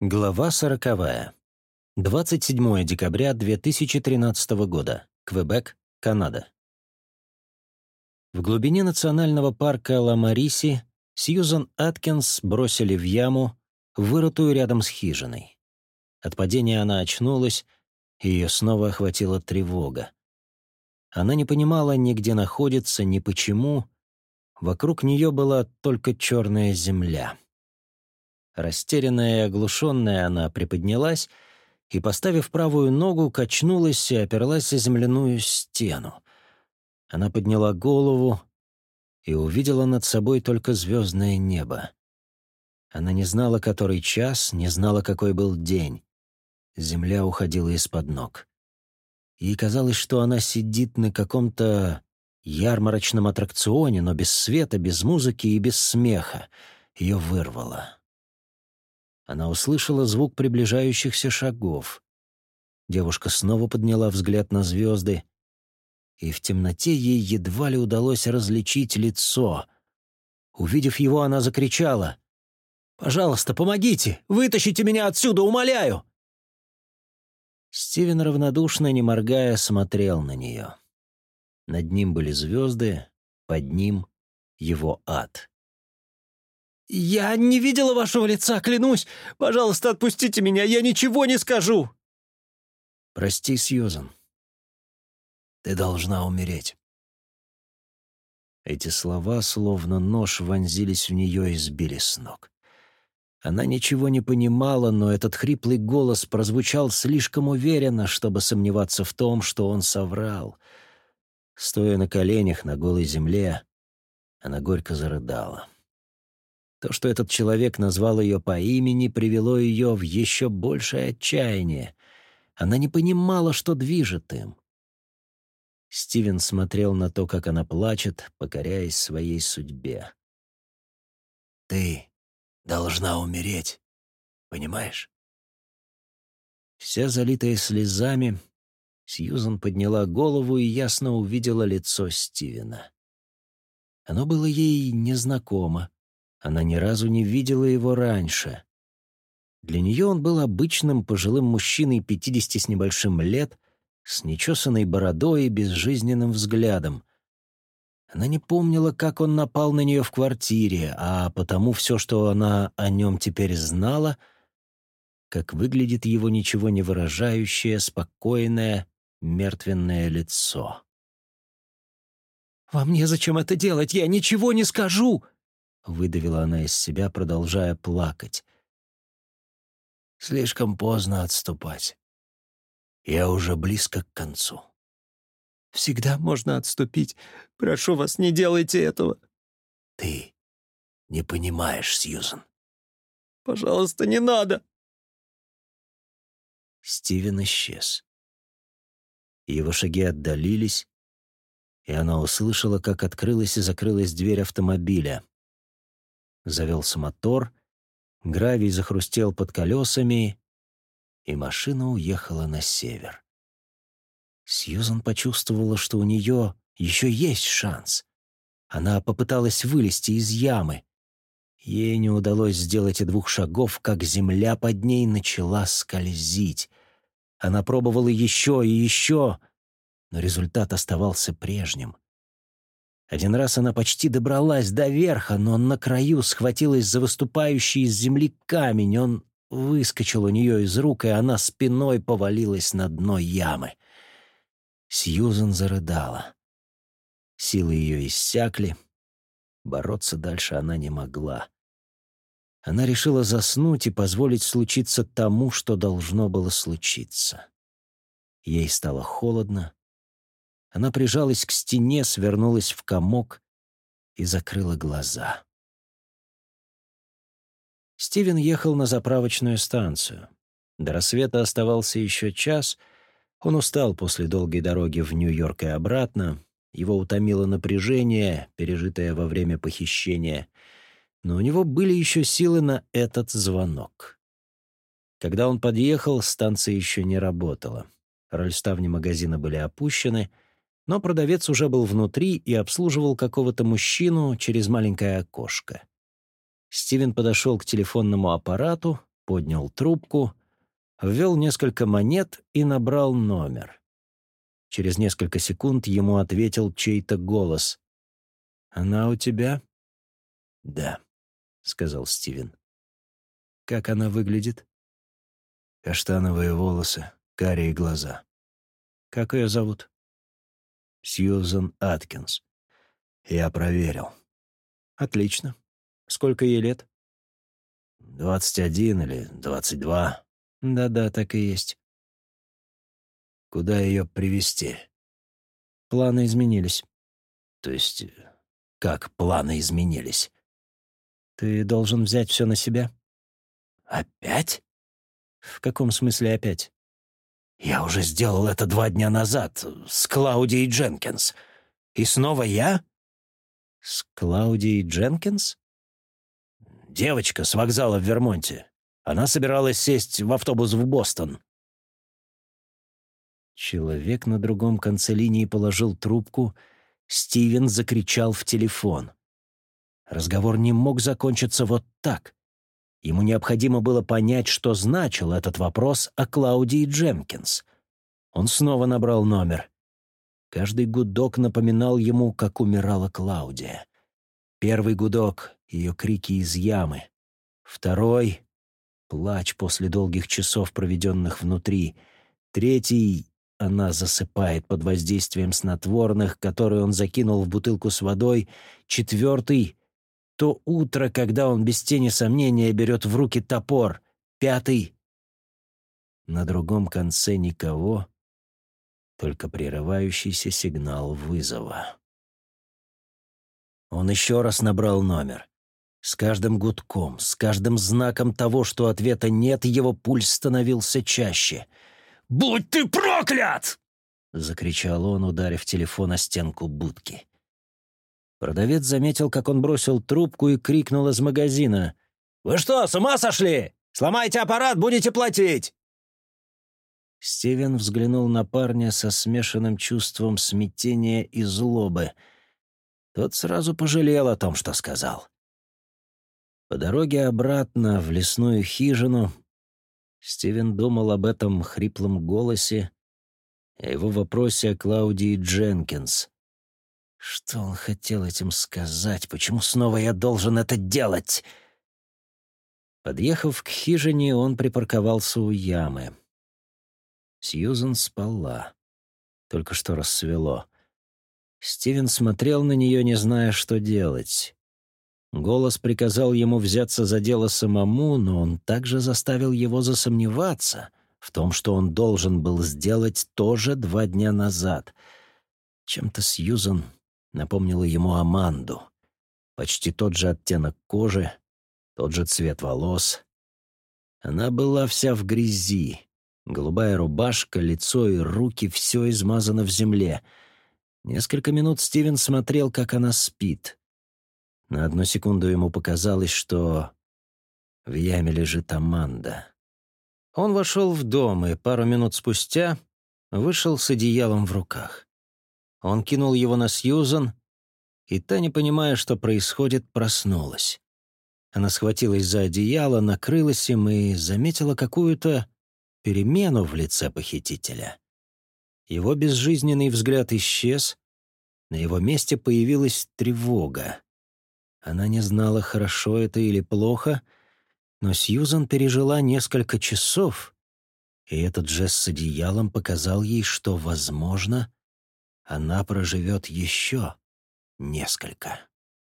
Глава сороковая. 27 декабря 2013 года. Квебек, Канада. В глубине национального парка Ла-Мариси Сьюзан Аткинс бросили в яму, вырытую рядом с хижиной. От падения она очнулась, и ее снова охватила тревога. Она не понимала ни где находится, ни почему. Вокруг нее была только черная земля. Растерянная и оглушенная, она приподнялась и, поставив правую ногу, качнулась и оперлась о земляную стену. Она подняла голову и увидела над собой только звездное небо. Она не знала, который час, не знала, какой был день. Земля уходила из-под ног. Ей казалось, что она сидит на каком-то ярмарочном аттракционе, но без света, без музыки и без смеха. Ее вырвало. Она услышала звук приближающихся шагов. Девушка снова подняла взгляд на звезды, и в темноте ей едва ли удалось различить лицо. Увидев его, она закричала. «Пожалуйста, помогите! Вытащите меня отсюда, умоляю!» Стивен равнодушно, не моргая, смотрел на нее. Над ним были звезды, под ним — его ад. «Я не видела вашего лица, клянусь! Пожалуйста, отпустите меня, я ничего не скажу!» «Прости, Сьюзан. Ты должна умереть». Эти слова, словно нож, вонзились в нее и сбили с ног. Она ничего не понимала, но этот хриплый голос прозвучал слишком уверенно, чтобы сомневаться в том, что он соврал. Стоя на коленях на голой земле, она горько зарыдала. То, что этот человек назвал ее по имени, привело ее в еще большее отчаяние. Она не понимала, что движет им. Стивен смотрел на то, как она плачет, покоряясь своей судьбе. «Ты должна умереть, понимаешь?» Вся залитая слезами, Сьюзан подняла голову и ясно увидела лицо Стивена. Оно было ей незнакомо. Она ни разу не видела его раньше. Для нее он был обычным пожилым мужчиной пятидесяти с небольшим лет, с нечесанной бородой и безжизненным взглядом. Она не помнила, как он напал на нее в квартире, а потому все, что она о нем теперь знала, как выглядит его ничего не выражающее, спокойное, мертвенное лицо. «Вам незачем это делать, я ничего не скажу!» Выдавила она из себя, продолжая плакать. Слишком поздно отступать. Я уже близко к концу. Всегда можно отступить. Прошу вас, не делайте этого. Ты не понимаешь, Сьюзен. Пожалуйста, не надо. Стивен исчез. Его шаги отдалились, и она услышала, как открылась и закрылась дверь автомобиля. Завелся мотор, гравий захрустел под колесами, и машина уехала на север. Сьюзан почувствовала, что у нее еще есть шанс. Она попыталась вылезти из ямы. Ей не удалось сделать и двух шагов, как земля под ней начала скользить. Она пробовала еще и еще, но результат оставался прежним — один раз она почти добралась до верха, но на краю схватилась за выступающий из земли камень. Он выскочил у нее из рук, и она спиной повалилась на дно ямы. Сьюзен зарыдала. Силы ее иссякли. Бороться дальше она не могла. Она решила заснуть и позволить случиться тому, что должно было случиться. Ей стало холодно, она прижалась к стене, свернулась в комок и закрыла глаза. Стивен ехал на заправочную станцию. До рассвета оставался еще час. Он устал после долгой дороги в Нью-Йорк и обратно. Его утомило напряжение, пережитое во время похищения. Но у него были еще силы на этот звонок. Когда он подъехал, станция еще не работала. Рольставни магазина были опущены — но продавец уже был внутри и обслуживал какого-то мужчину через маленькое окошко. Стивен подошел к телефонному аппарату, поднял трубку, ввел несколько монет и набрал номер. Через несколько секунд ему ответил чей-то голос. «Она у тебя?» «Да», — сказал Стивен. «Как она выглядит?» «Каштановые волосы, карие глаза». «Как ее зовут?» «Сьюзан Аткинс». «Я проверил». «Отлично. Сколько ей лет?» «Двадцать один или двадцать два». «Да-да, так и есть». «Куда ее привести «Планы изменились». «То есть, как планы изменились?» «Ты должен взять все на себя». «Опять?» «В каком смысле опять?» «Я уже сделал это два дня назад с Клаудией Дженкинс. И снова я?» «С Клаудией Дженкинс?» «Девочка с вокзала в Вермонте. Она собиралась сесть в автобус в Бостон». Человек на другом конце линии положил трубку. Стивен закричал в телефон. Разговор не мог закончиться вот так. Ему необходимо было понять, что значил этот вопрос о Клаудии Дженкинс. Он снова набрал номер. Каждый гудок напоминал ему, как умирала Клаудия. Первый гудок — ее крики из ямы. Второй — плач после долгих часов, проведенных внутри. Третий — она засыпает под воздействием снотворных, которые он закинул в бутылку с водой. Четвертый то утро, когда он без тени сомнения берет в руки топор. Пятый. На другом конце никого, только прерывающийся сигнал вызова. Он еще раз набрал номер. С каждым гудком, с каждым знаком того, что ответа нет, его пульс становился чаще. «Будь ты проклят!» — закричал он, ударив телефон о стенку будки. Продавец заметил, как он бросил трубку и крикнул из магазина. «Вы что, с ума сошли? Сломайте аппарат, будете платить!» Стивен взглянул на парня со смешанным чувством смятения и злобы. Тот сразу пожалел о том, что сказал. По дороге обратно в лесную хижину Стивен думал об этом хриплом голосе, о его вопросе о Клаудии Дженкинс. Что он хотел этим сказать? Почему снова я должен это делать? Подъехав к хижине, он припарковался у ямы. Сьюзен спала. Только что рассвело. Стивен смотрел на нее, не зная, что делать. Голос приказал ему взяться за дело самому, но он также заставил его засомневаться в том, что он должен был сделать тоже два дня назад. Чем-то Сьюзен напомнила ему Аманду. Почти тот же оттенок кожи, тот же цвет волос. Она была вся в грязи. Голубая рубашка, лицо и руки — все измазано в земле. Несколько минут Стивен смотрел, как она спит. На одну секунду ему показалось, что в яме лежит Аманда. Он вошел в дом и пару минут спустя вышел с одеялом в руках. Он кинул его на Сьюзан, и та, не понимая, что происходит, проснулась. Она схватилась за одеяло, накрылась им и заметила какую-то перемену в лице похитителя. Его безжизненный взгляд исчез, на его месте появилась тревога. Она не знала, хорошо это или плохо, но Сьюзан пережила несколько часов, и этот жест с одеялом показал ей, что, возможно, она проживет еще несколько.